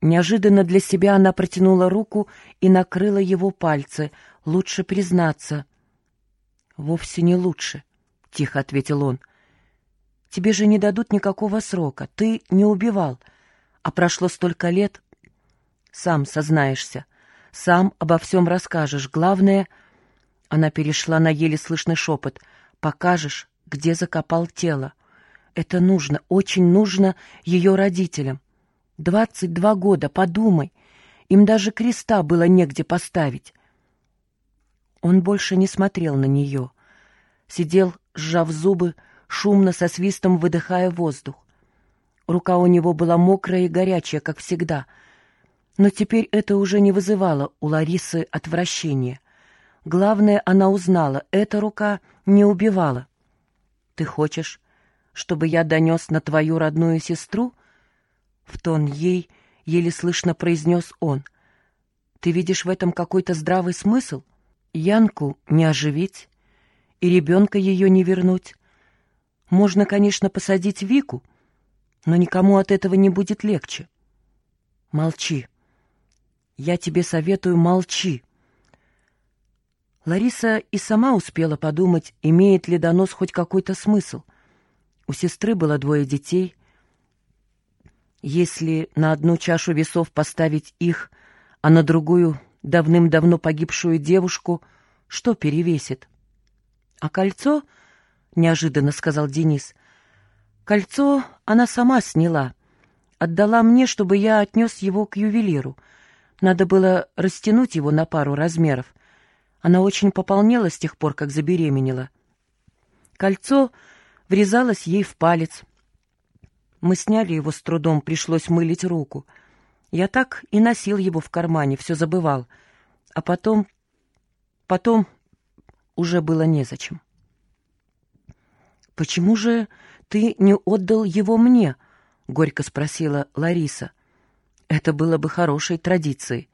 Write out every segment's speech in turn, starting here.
Неожиданно для себя она протянула руку и накрыла его пальцы. Лучше признаться. «Вовсе не лучше», — тихо ответил он. «Тебе же не дадут никакого срока. Ты не убивал. А прошло столько лет. Сам сознаешься. Сам обо всем расскажешь. Главное...» Она перешла на еле слышный шепот. «Покажешь, где закопал тело. Это нужно, очень нужно ее родителям. Двадцать два года, подумай. Им даже креста было негде поставить. Он больше не смотрел на нее. Сидел, сжав зубы, шумно со свистом выдыхая воздух. Рука у него была мокрая и горячая, как всегда. Но теперь это уже не вызывало у Ларисы отвращения. Главное, она узнала, эта рука не убивала. «Ты хочешь, чтобы я донес на твою родную сестру?» В тон ей еле слышно произнес он. «Ты видишь в этом какой-то здравый смысл? Янку не оживить и ребенка ее не вернуть. Можно, конечно, посадить Вику, но никому от этого не будет легче. Молчи. Я тебе советую, молчи. Лариса и сама успела подумать, имеет ли донос хоть какой-то смысл. У сестры было двое детей. Если на одну чашу весов поставить их, а на другую давным-давно погибшую девушку, что перевесит? — А кольцо, — неожиданно сказал Денис, — кольцо она сама сняла, отдала мне, чтобы я отнес его к ювелиру. Надо было растянуть его на пару размеров. Она очень пополнела с тех пор, как забеременела. Кольцо врезалось ей в палец. Мы сняли его с трудом, пришлось мылить руку. Я так и носил его в кармане, все забывал. А потом... Потом уже было незачем. «Почему же ты не отдал его мне?» — горько спросила Лариса. «Это было бы хорошей традицией.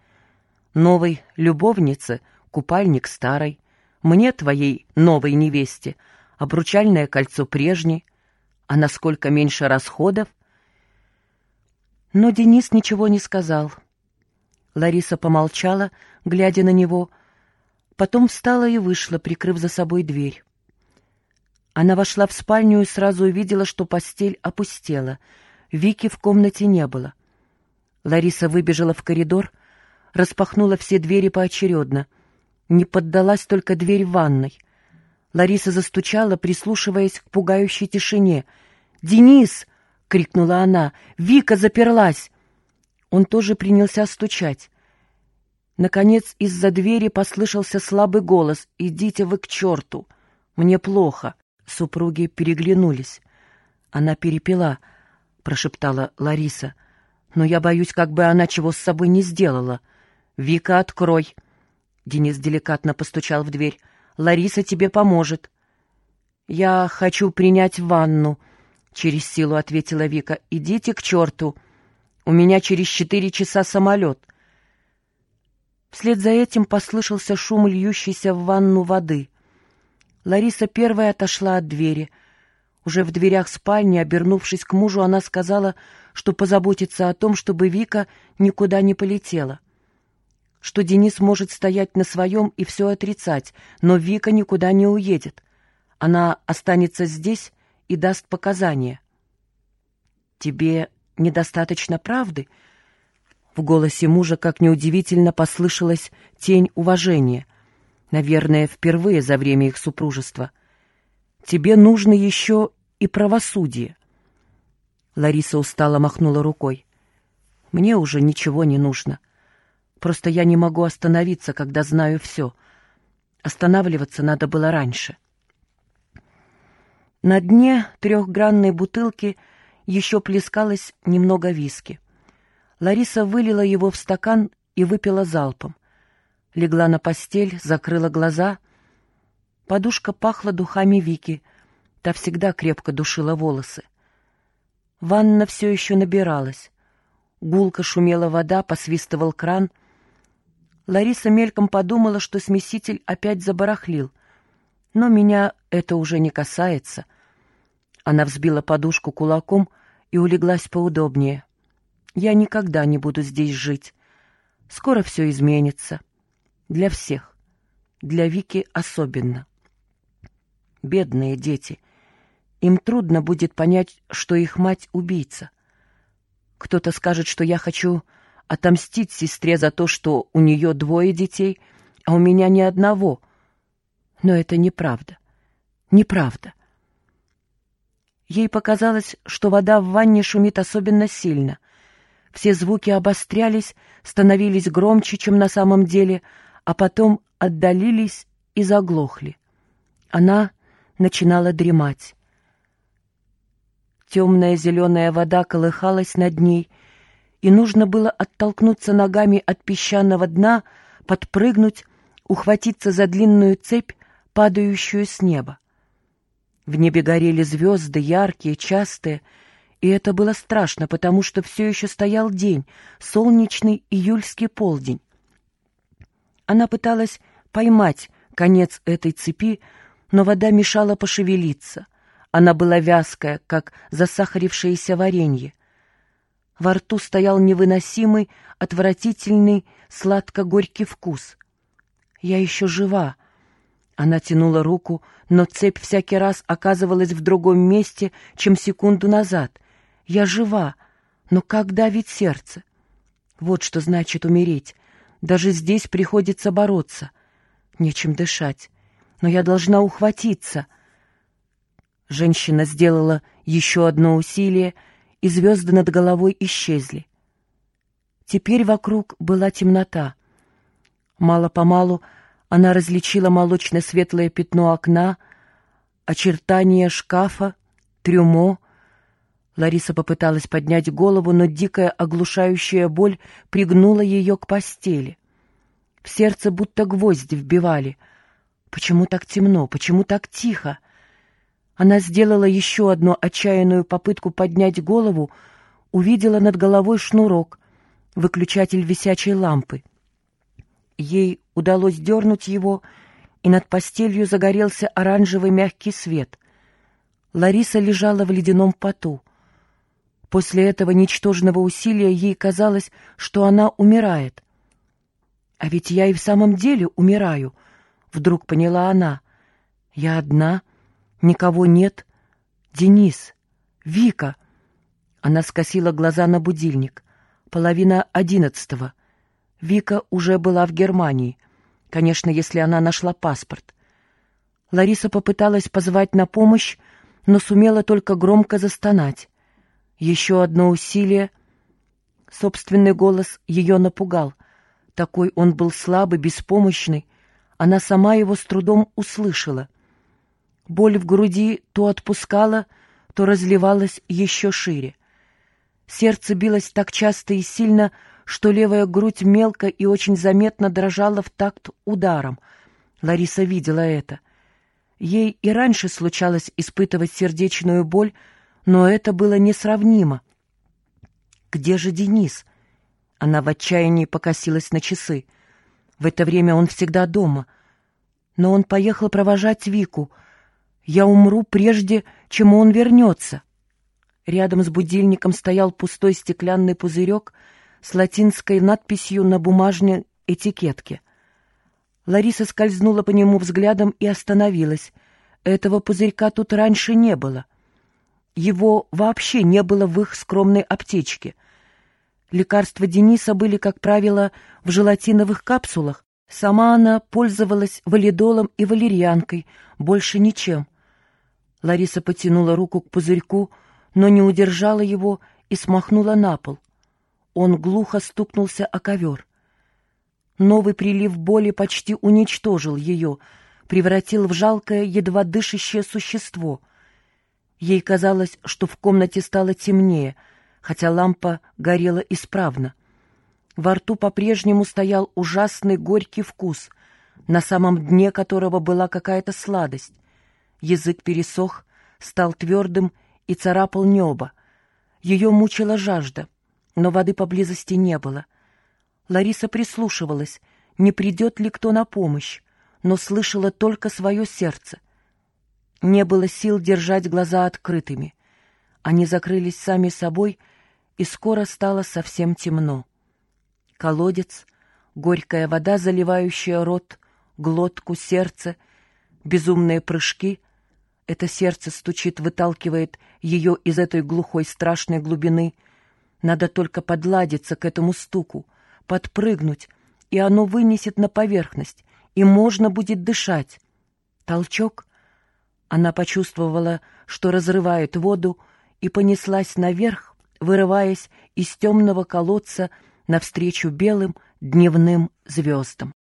Новой любовнице — купальник старый, мне твоей новой невесте, обручальное кольцо прежней, а насколько меньше расходов. Но Денис ничего не сказал. Лариса помолчала, глядя на него, потом встала и вышла, прикрыв за собой дверь. Она вошла в спальню и сразу увидела, что постель опустела. Вики в комнате не было. Лариса выбежала в коридор, распахнула все двери поочередно. Не поддалась только дверь в ванной. Лариса застучала, прислушиваясь к пугающей тишине. «Денис!» — крикнула она. «Вика заперлась!» Он тоже принялся стучать. Наконец из-за двери послышался слабый голос. «Идите вы к черту! Мне плохо!» Супруги переглянулись. «Она перепила», — прошептала Лариса. «Но я боюсь, как бы она чего с собой не сделала. Вика, открой!» Денис деликатно постучал в дверь. «Лариса тебе поможет». «Я хочу принять ванну», — через силу ответила Вика. «Идите к черту. У меня через четыре часа самолет». Вслед за этим послышался шум льющейся в ванну воды. Лариса первая отошла от двери. Уже в дверях спальни, обернувшись к мужу, она сказала, что позаботится о том, чтобы Вика никуда не полетела что Денис может стоять на своем и все отрицать, но Вика никуда не уедет. Она останется здесь и даст показания. «Тебе недостаточно правды?» В голосе мужа, как неудивительно, послышалась тень уважения. Наверное, впервые за время их супружества. «Тебе нужно еще и правосудие». Лариса устало махнула рукой. «Мне уже ничего не нужно. Просто я не могу остановиться, когда знаю все. Останавливаться надо было раньше. На дне трехгранной бутылки еще плескалось немного виски. Лариса вылила его в стакан и выпила залпом. Легла на постель, закрыла глаза. Подушка пахла духами Вики. Та всегда крепко душила волосы. Ванна все еще набиралась. Гулко шумела вода, посвистывал кран — Лариса мельком подумала, что смеситель опять забарахлил. Но меня это уже не касается. Она взбила подушку кулаком и улеглась поудобнее. Я никогда не буду здесь жить. Скоро все изменится. Для всех. Для Вики особенно. Бедные дети. Им трудно будет понять, что их мать — убийца. Кто-то скажет, что я хочу отомстить сестре за то, что у нее двое детей, а у меня ни одного. Но это неправда. Неправда. Ей показалось, что вода в ванне шумит особенно сильно. Все звуки обострялись, становились громче, чем на самом деле, а потом отдалились и заглохли. Она начинала дремать. Темная зеленая вода колыхалась над ней, и нужно было оттолкнуться ногами от песчаного дна, подпрыгнуть, ухватиться за длинную цепь, падающую с неба. В небе горели звезды, яркие, частые, и это было страшно, потому что все еще стоял день, солнечный июльский полдень. Она пыталась поймать конец этой цепи, но вода мешала пошевелиться. Она была вязкая, как засахарившееся варенье. Во рту стоял невыносимый, отвратительный, сладко-горький вкус. «Я еще жива!» Она тянула руку, но цепь всякий раз оказывалась в другом месте, чем секунду назад. «Я жива, но как давит сердце?» Вот что значит умереть. Даже здесь приходится бороться. Нечем дышать. Но я должна ухватиться. Женщина сделала еще одно усилие, и звезды над головой исчезли. Теперь вокруг была темнота. Мало-помалу она различила молочно-светлое пятно окна, очертания шкафа, трюмо. Лариса попыталась поднять голову, но дикая оглушающая боль пригнула ее к постели. В сердце будто гвозди вбивали. Почему так темно? Почему так тихо? Она сделала еще одну отчаянную попытку поднять голову, увидела над головой шнурок, выключатель висячей лампы. Ей удалось дернуть его, и над постелью загорелся оранжевый мягкий свет. Лариса лежала в ледяном поту. После этого ничтожного усилия ей казалось, что она умирает. «А ведь я и в самом деле умираю», — вдруг поняла она. «Я одна, никого нет. Денис, Вика». Она скосила глаза на будильник. Половина одиннадцатого. Вика уже была в Германии. Конечно, если она нашла паспорт. Лариса попыталась позвать на помощь, но сумела только громко застонать. Еще одно усилие. Собственный голос ее напугал. Такой он был слабый, беспомощный. Она сама его с трудом услышала. Боль в груди то отпускала, то разливалась еще шире. Сердце билось так часто и сильно, что левая грудь мелко и очень заметно дрожала в такт ударом. Лариса видела это. Ей и раньше случалось испытывать сердечную боль, но это было несравнимо. «Где же Денис?» Она в отчаянии покосилась на часы. В это время он всегда дома. Но он поехал провожать Вику. Я умру прежде, чем он вернется. Рядом с будильником стоял пустой стеклянный пузырек — с латинской надписью на бумажной этикетке. Лариса скользнула по нему взглядом и остановилась. Этого пузырька тут раньше не было. Его вообще не было в их скромной аптечке. Лекарства Дениса были, как правило, в желатиновых капсулах. Сама она пользовалась валидолом и валерьянкой, больше ничем. Лариса потянула руку к пузырьку, но не удержала его и смахнула на пол. Он глухо стукнулся о ковер. Новый прилив боли почти уничтожил ее, превратил в жалкое, едва дышащее существо. Ей казалось, что в комнате стало темнее, хотя лампа горела исправно. Во рту по-прежнему стоял ужасный горький вкус, на самом дне которого была какая-то сладость. Язык пересох, стал твердым и царапал небо. Ее мучила жажда — но воды поблизости не было. Лариса прислушивалась, не придет ли кто на помощь, но слышала только свое сердце. Не было сил держать глаза открытыми. Они закрылись сами собой, и скоро стало совсем темно. Колодец, горькая вода, заливающая рот, глотку, сердце, безумные прыжки. Это сердце стучит, выталкивает ее из этой глухой страшной глубины. Надо только подладиться к этому стуку, подпрыгнуть, и оно вынесет на поверхность, и можно будет дышать. Толчок. Она почувствовала, что разрывает воду, и понеслась наверх, вырываясь из темного колодца навстречу белым дневным звездам.